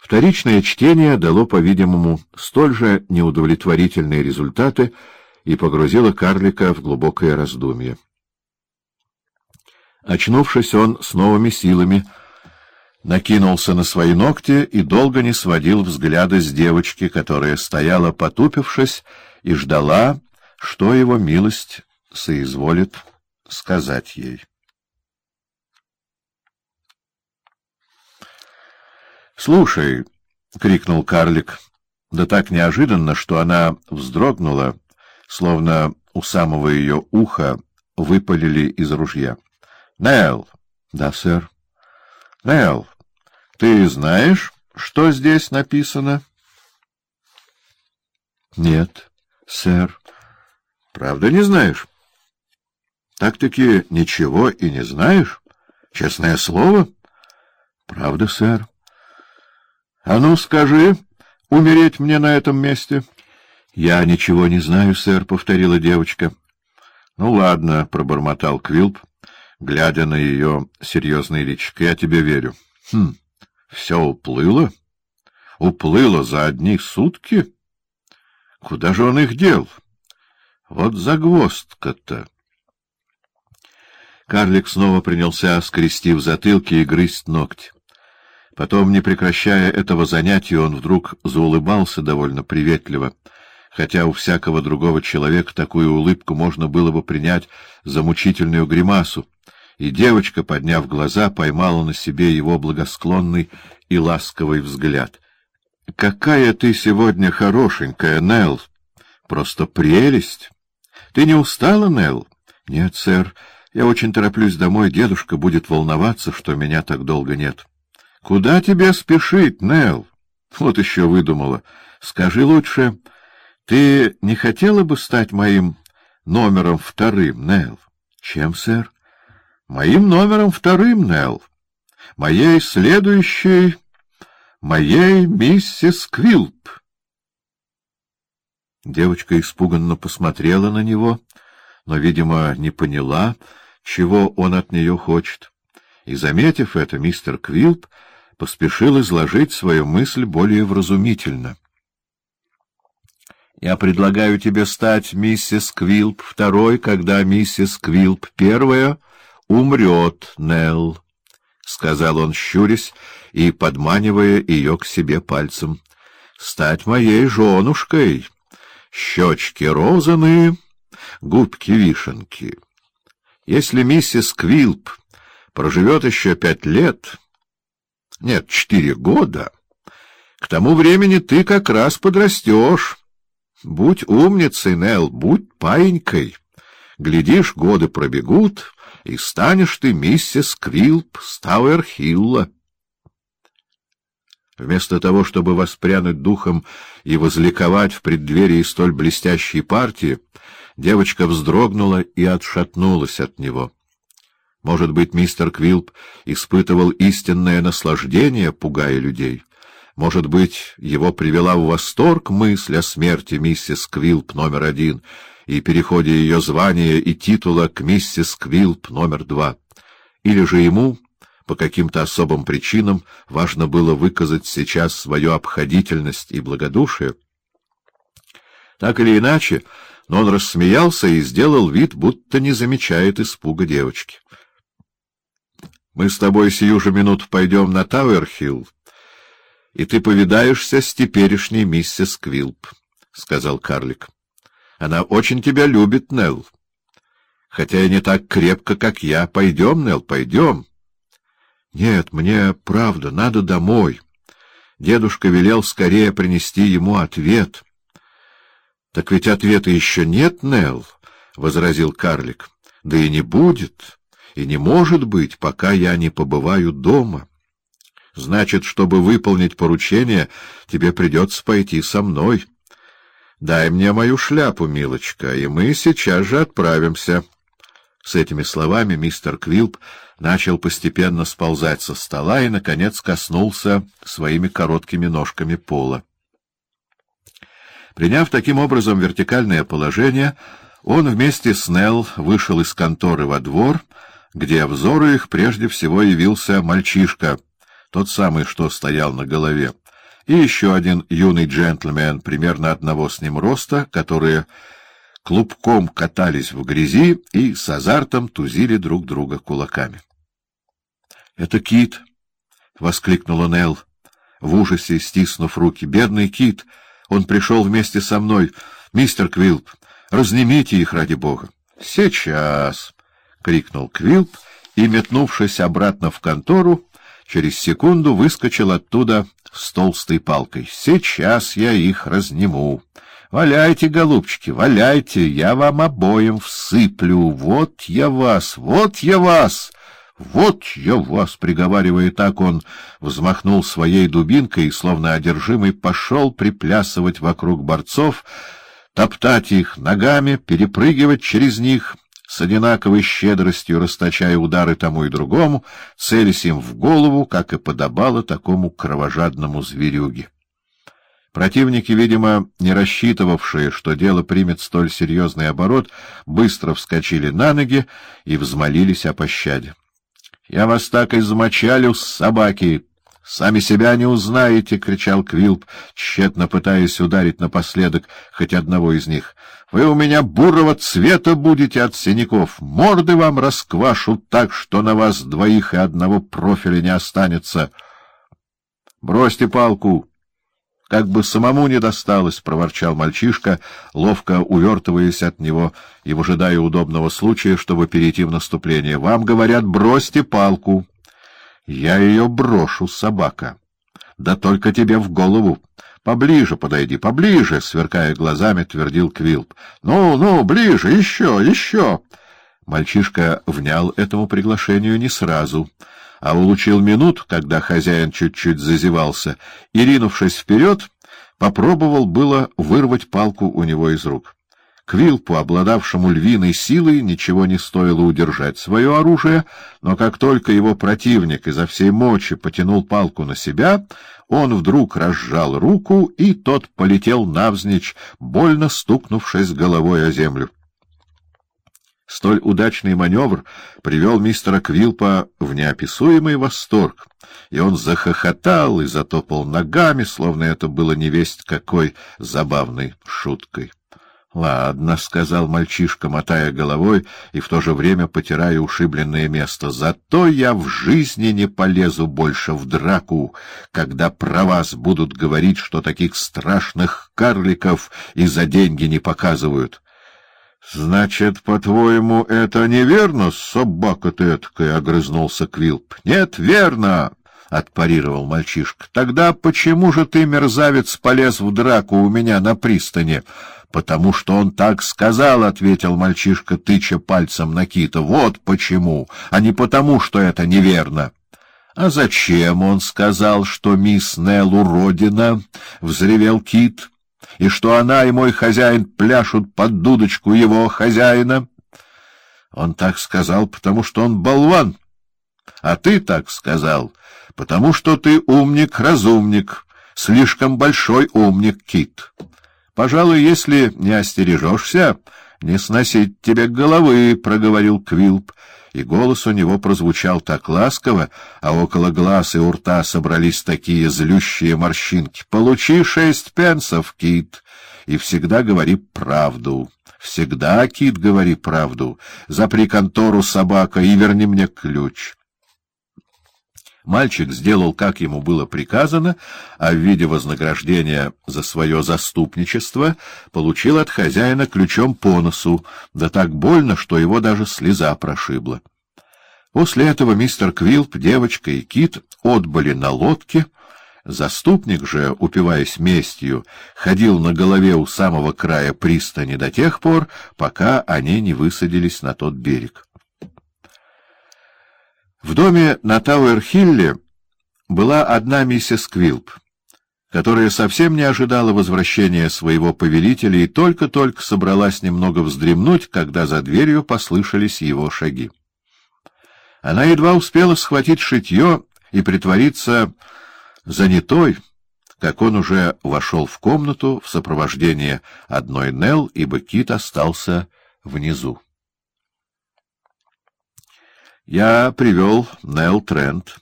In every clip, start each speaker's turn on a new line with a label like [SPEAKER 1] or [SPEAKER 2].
[SPEAKER 1] Вторичное чтение дало, по-видимому, столь же неудовлетворительные результаты и погрузило карлика в глубокое раздумье. Очнувшись, он с новыми силами накинулся на свои ногти и долго не сводил взгляда с девочки, которая стояла, потупившись, и ждала, что его милость соизволит сказать ей. «Слушай!» — крикнул карлик, да так неожиданно, что она вздрогнула, словно у самого ее уха выпалили из ружья. «Нелл!» «Да, сэр». «Нелл, ты знаешь, что здесь написано?» «Нет, сэр». «Правда не знаешь?» «Так-таки ничего и не знаешь? Честное слово?» «Правда, сэр». — А ну, скажи, умереть мне на этом месте? — Я ничего не знаю, сэр, — повторила девочка. — Ну, ладно, — пробормотал Квилп, глядя на ее серьезный личико. — Я тебе верю. — Хм, все уплыло? Уплыло за одни сутки? Куда же он их дел? Вот загвоздка-то! Карлик снова принялся, скрестив затылки и грызть ногти. Потом, не прекращая этого занятия, он вдруг заулыбался довольно приветливо, хотя у всякого другого человека такую улыбку можно было бы принять за мучительную гримасу, и девочка, подняв глаза, поймала на себе его благосклонный и ласковый взгляд. — Какая ты сегодня хорошенькая, Нелл! Просто прелесть! Ты не устала, Нелл? — Нет, сэр, я очень тороплюсь домой, дедушка будет волноваться, что меня так долго нет. —— Куда тебе спешить, Нелл? Вот еще выдумала. Скажи лучше, ты не хотела бы стать моим номером вторым, Нелл? — Чем, сэр? — Моим номером вторым, Нелл. Моей следующей... моей миссис Квилп. Девочка испуганно посмотрела на него, но, видимо, не поняла, чего он от нее хочет. И, заметив это, мистер Квилп поспешил изложить свою мысль более вразумительно. «Я предлагаю тебе стать миссис Квилп второй, когда миссис Квилп первая умрет, Нелл», — сказал он, щурясь и подманивая ее к себе пальцем. «Стать моей женушкой, щечки розаны, губки вишенки. Если миссис Квилп проживет еще пять лет...» Нет, четыре года. К тому времени ты как раз подрастешь. Будь умницей, Нелл, будь паинькой. Глядишь, годы пробегут, и станешь ты миссис Квилп Стауэрхилла. Вместо того, чтобы воспрянуть духом и возликовать в преддверии столь блестящей партии, девочка вздрогнула и отшатнулась от него. Может быть, мистер Квилп испытывал истинное наслаждение, пугая людей. Может быть, его привела в восторг мысль о смерти миссис Квилп номер один и переходе ее звания и титула к миссис Квилп номер два. Или же ему, по каким-то особым причинам, важно было выказать сейчас свою обходительность и благодушие. Так или иначе, но он рассмеялся и сделал вид, будто не замечает испуга девочки. Мы с тобой сию же минуту пойдем на Тауэрхилл, и ты повидаешься с теперешней миссис Квилп, — сказал карлик. — Она очень тебя любит, Нелл. Хотя и не так крепко, как я. Пойдем, Нелл, пойдем. — Нет, мне правда, надо домой. Дедушка велел скорее принести ему ответ. — Так ведь ответа еще нет, Нелл, — возразил карлик. — Да и не будет. — и не может быть, пока я не побываю дома. Значит, чтобы выполнить поручение, тебе придется пойти со мной. Дай мне мою шляпу, милочка, и мы сейчас же отправимся. С этими словами мистер Квилп начал постепенно сползать со стола и, наконец, коснулся своими короткими ножками пола. Приняв таким образом вертикальное положение, он вместе с Нелл вышел из конторы во двор, где взору их прежде всего явился мальчишка, тот самый, что стоял на голове. и еще один юный джентльмен примерно одного с ним роста, которые клубком катались в грязи и с азартом тузили друг друга кулаками. — Это Кит! — воскликнула Нелл, в ужасе стиснув руки. — Бедный Кит! Он пришел вместе со мной. Мистер Квилп, разнимите их ради бога. — Сейчас! — крикнул Квилп и, метнувшись обратно в контору, через секунду выскочил оттуда с толстой палкой. — Сейчас я их разниму. Валяйте, голубчики, валяйте, я вам обоим всыплю. Вот я вас, вот я вас! «Вот я вас!» — приговаривая так, он взмахнул своей дубинкой и, словно одержимый, пошел приплясывать вокруг борцов, топтать их ногами, перепрыгивать через них, с одинаковой щедростью расточая удары тому и другому, целясь им в голову, как и подобало такому кровожадному зверюге. Противники, видимо, не рассчитывавшие, что дело примет столь серьезный оборот, быстро вскочили на ноги и взмолились о пощаде. — Я вас так измочалю, собаки! Сами себя не узнаете! — кричал Квилп, тщетно пытаясь ударить напоследок хоть одного из них. — Вы у меня бурого цвета будете от синяков. Морды вам расквашу так, что на вас двоих и одного профиля не останется. — Бросьте палку! Как бы самому не досталось, — проворчал мальчишка, ловко увертываясь от него и выжидая удобного случая, чтобы перейти в наступление. — Вам говорят, бросьте палку. — Я ее брошу, собака. — Да только тебе в голову. — Поближе подойди, поближе, — сверкая глазами, твердил Квилп. — Ну, ну, ближе, еще, еще. Мальчишка внял этому приглашению не сразу — а улучил минут, когда хозяин чуть-чуть зазевался, и, ринувшись вперед, попробовал было вырвать палку у него из рук. Квилпу, обладавшему львиной силой, ничего не стоило удержать свое оружие, но как только его противник изо всей мочи потянул палку на себя, он вдруг разжал руку, и тот полетел навзничь, больно стукнувшись головой о землю. Столь удачный маневр привел мистера Квилпа в неописуемый восторг, и он захохотал и затопал ногами, словно это было невесть какой забавной шуткой. — Ладно, — сказал мальчишка, мотая головой и в то же время потирая ушибленное место, — зато я в жизни не полезу больше в драку, когда про вас будут говорить, что таких страшных карликов и за деньги не показывают. — Значит, по-твоему, это неверно, собака ты эткая? — огрызнулся Квилп. — Нет, верно! — отпарировал мальчишка. — Тогда почему же ты, мерзавец, полез в драку у меня на пристани? — Потому что он так сказал, — ответил мальчишка, тыча пальцем на кита. — Вот почему, а не потому, что это неверно. — А зачем он сказал, что мисс Нелл уродина? — взревел кит. — и что она и мой хозяин пляшут под дудочку его хозяина. Он так сказал, потому что он болван. А ты так сказал, потому что ты умник-разумник, слишком большой умник, Кит. Пожалуй, если не остережешься, не сносить тебе головы, — проговорил Квилп, и голос у него прозвучал так ласково, а около глаз и у рта собрались такие злющие морщинки. — Получи шесть пенсов, Кит, и всегда говори правду. Всегда, Кит, говори правду. Запри контору, собака, и верни мне ключ. Мальчик сделал, как ему было приказано, а в виде вознаграждения за свое заступничество получил от хозяина ключом по носу, да так больно, что его даже слеза прошибла. После этого мистер Квилп, девочка и Кит отбыли на лодке, Заступник же, упиваясь местью, ходил на голове у самого края пристани до тех пор, пока они не высадились на тот берег. В доме на Тауэр-Хилле была одна миссис Квилп, которая совсем не ожидала возвращения своего повелителя и только-только собралась немного вздремнуть, когда за дверью послышались его шаги. Она едва успела схватить шитье и притвориться занятой, как он уже вошел в комнату в сопровождении одной Нелл, ибо Кит остался внизу. Я привел Нелл Трент,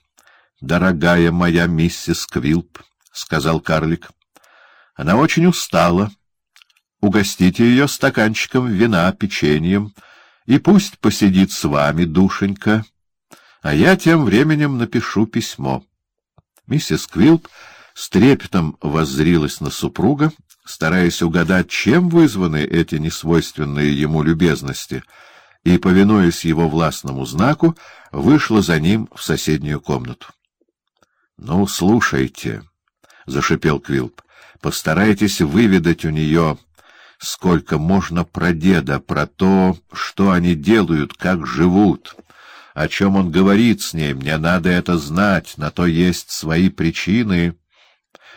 [SPEAKER 1] дорогая моя миссис Квилп, — сказал карлик. — Она очень устала. Угостите ее стаканчиком вина, печеньем, и пусть посидит с вами, душенька. А я тем временем напишу письмо. Миссис Квилп с трепетом воззрилась на супруга, стараясь угадать, чем вызваны эти несвойственные ему любезности, и, повинуясь его властному знаку, вышла за ним в соседнюю комнату. — Ну, слушайте, — зашипел Квилп, — постарайтесь выведать у нее, сколько можно про деда, про то, что они делают, как живут. О чем он говорит с ней, мне надо это знать, на то есть свои причины.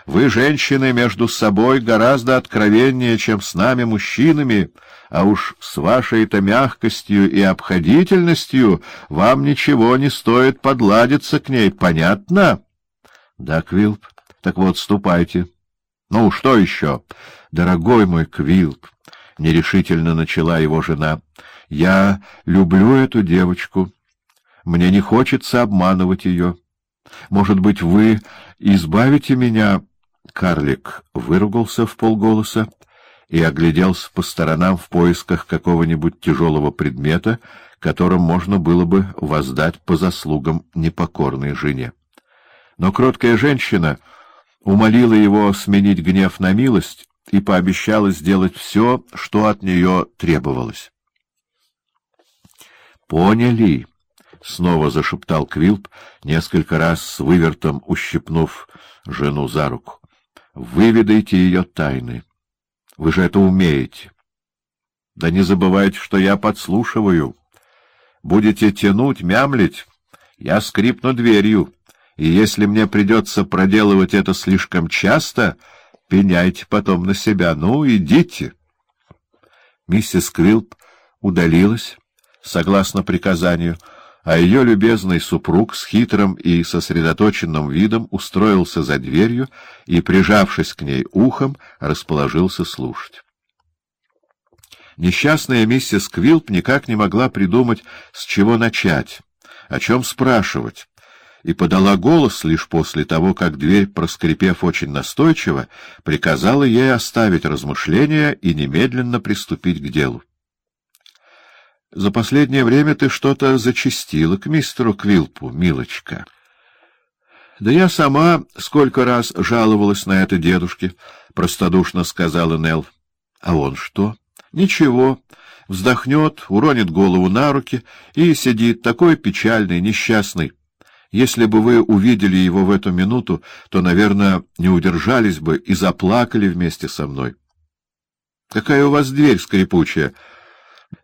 [SPEAKER 1] Вы, женщины, между собой гораздо откровеннее, чем с нами, мужчинами, а уж с вашей-то мягкостью и обходительностью вам ничего не стоит подладиться к ней, понятно? — Да, Квилп, так вот, ступайте. — Ну, что еще? — Дорогой мой Квилп, — нерешительно начала его жена, — я люблю эту девочку. Мне не хочется обманывать ее. Может быть, вы избавите меня Карлик выругался в полголоса и огляделся по сторонам в поисках какого-нибудь тяжелого предмета, которым можно было бы воздать по заслугам непокорной жене. Но кроткая женщина умолила его сменить гнев на милость и пообещала сделать все, что от нее требовалось. «Поняли?» — снова зашептал Квилп, несколько раз с вывертом ущипнув жену за руку. Выведайте ее тайны. Вы же это умеете. Да не забывайте, что я подслушиваю. Будете тянуть, мямлить, я скрипну дверью, и если мне придется проделывать это слишком часто, пеняйте потом на себя. Ну, идите. Миссис Квилп удалилась, согласно приказанию, — а ее любезный супруг с хитрым и сосредоточенным видом устроился за дверью и, прижавшись к ней ухом, расположился слушать. Несчастная миссис Квилп никак не могла придумать, с чего начать, о чем спрашивать, и подала голос лишь после того, как дверь, проскрипев очень настойчиво, приказала ей оставить размышления и немедленно приступить к делу. За последнее время ты что-то зачастила к мистеру Квилпу, милочка. — Да я сама сколько раз жаловалась на это дедушке, — простодушно сказала Нелл. — А он что? — Ничего. Вздохнет, уронит голову на руки и сидит такой печальный, несчастный. Если бы вы увидели его в эту минуту, то, наверное, не удержались бы и заплакали вместе со мной. — Какая у вас дверь скрипучая! ——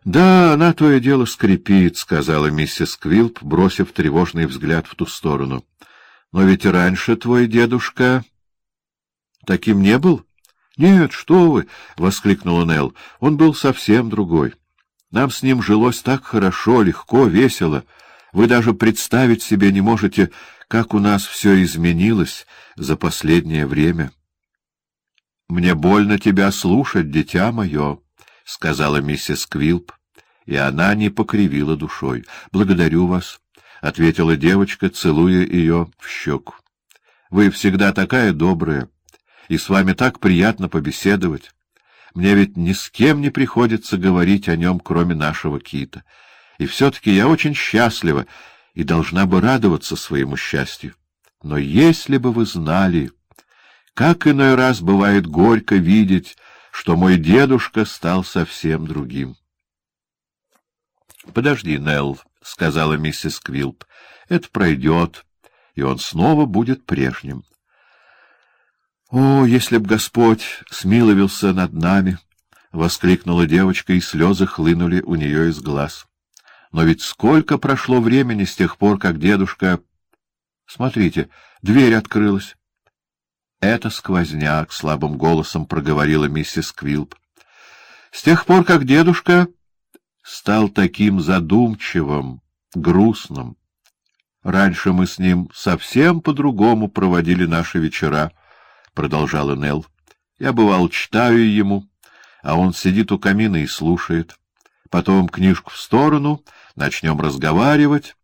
[SPEAKER 1] Да, она то и дело скрипит, — сказала миссис Квилп, бросив тревожный взгляд в ту сторону. — Но ведь раньше твой дедушка... — Таким не был? — Нет, что вы! — воскликнула Нелл. — Он был совсем другой. Нам с ним жилось так хорошо, легко, весело. Вы даже представить себе не можете, как у нас все изменилось за последнее время. — Мне больно тебя слушать, дитя мое. — сказала миссис Квилп, и она не покривила душой. — Благодарю вас, — ответила девочка, целуя ее в щеку. — Вы всегда такая добрая, и с вами так приятно побеседовать. Мне ведь ни с кем не приходится говорить о нем, кроме нашего кита. И все-таки я очень счастлива и должна бы радоваться своему счастью. Но если бы вы знали, как иной раз бывает горько видеть, что мой дедушка стал совсем другим. — Подожди, Нелл, — сказала миссис Квилп, — это пройдет, и он снова будет прежним. — О, если б Господь смиловился над нами! — воскликнула девочка, и слезы хлынули у нее из глаз. — Но ведь сколько прошло времени с тех пор, как дедушка... Смотрите, дверь открылась. — Это сквозняк, — слабым голосом проговорила миссис Квилп. — С тех пор, как дедушка стал таким задумчивым, грустным. Раньше мы с ним совсем по-другому проводили наши вечера, — продолжала Нелл. Я, бывал, читаю ему, а он сидит у камина и слушает. Потом книжку в сторону, начнем разговаривать,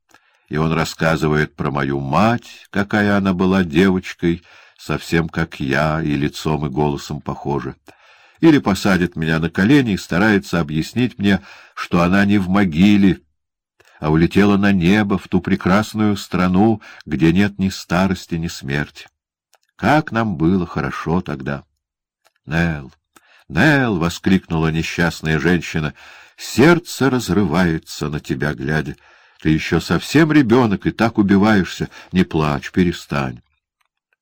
[SPEAKER 1] и он рассказывает про мою мать, какая она была девочкой, совсем как я, и лицом, и голосом похожа. Или посадит меня на колени и старается объяснить мне, что она не в могиле, а улетела на небо, в ту прекрасную страну, где нет ни старости, ни смерти. Как нам было хорошо тогда! Нел, Нел, воскликнула несчастная женщина, — сердце разрывается на тебя, глядя. Ты еще совсем ребенок и так убиваешься. Не плачь, перестань.